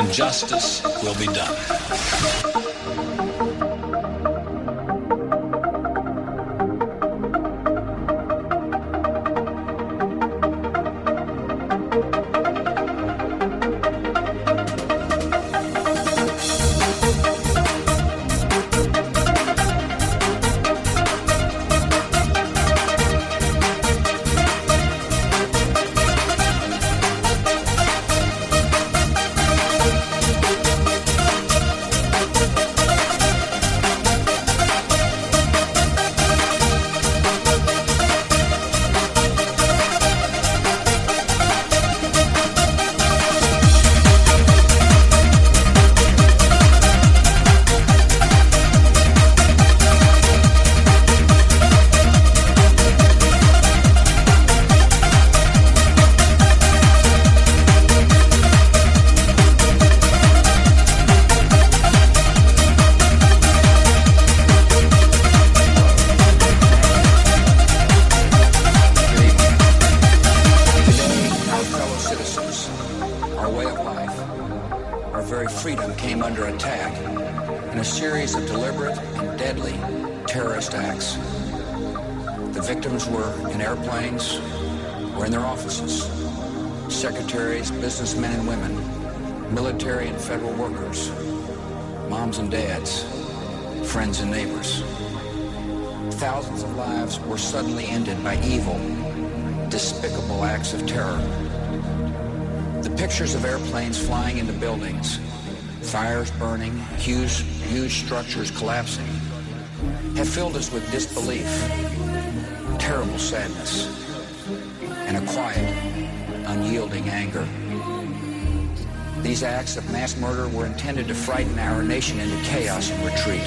and justice will be done. Structures collapsing, have filled us with disbelief, terrible sadness, and a quiet, unyielding anger. These acts of mass murder were intended to frighten our nation into chaos and retreat.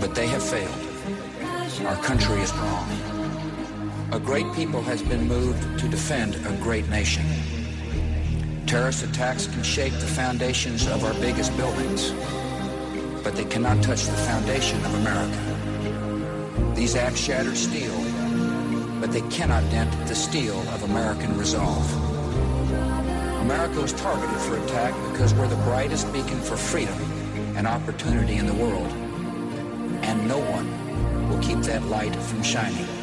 But they have failed. Our country is wrong. A great people has been moved to defend a great nation. Terrorist attacks can shake the foundations of our biggest buildings, they cannot touch the foundation of America. These acts shatter steel, but they cannot dent the steel of American resolve. America was targeted for attack because we're the brightest beacon for freedom and opportunity in the world, and no one will keep that light from shining.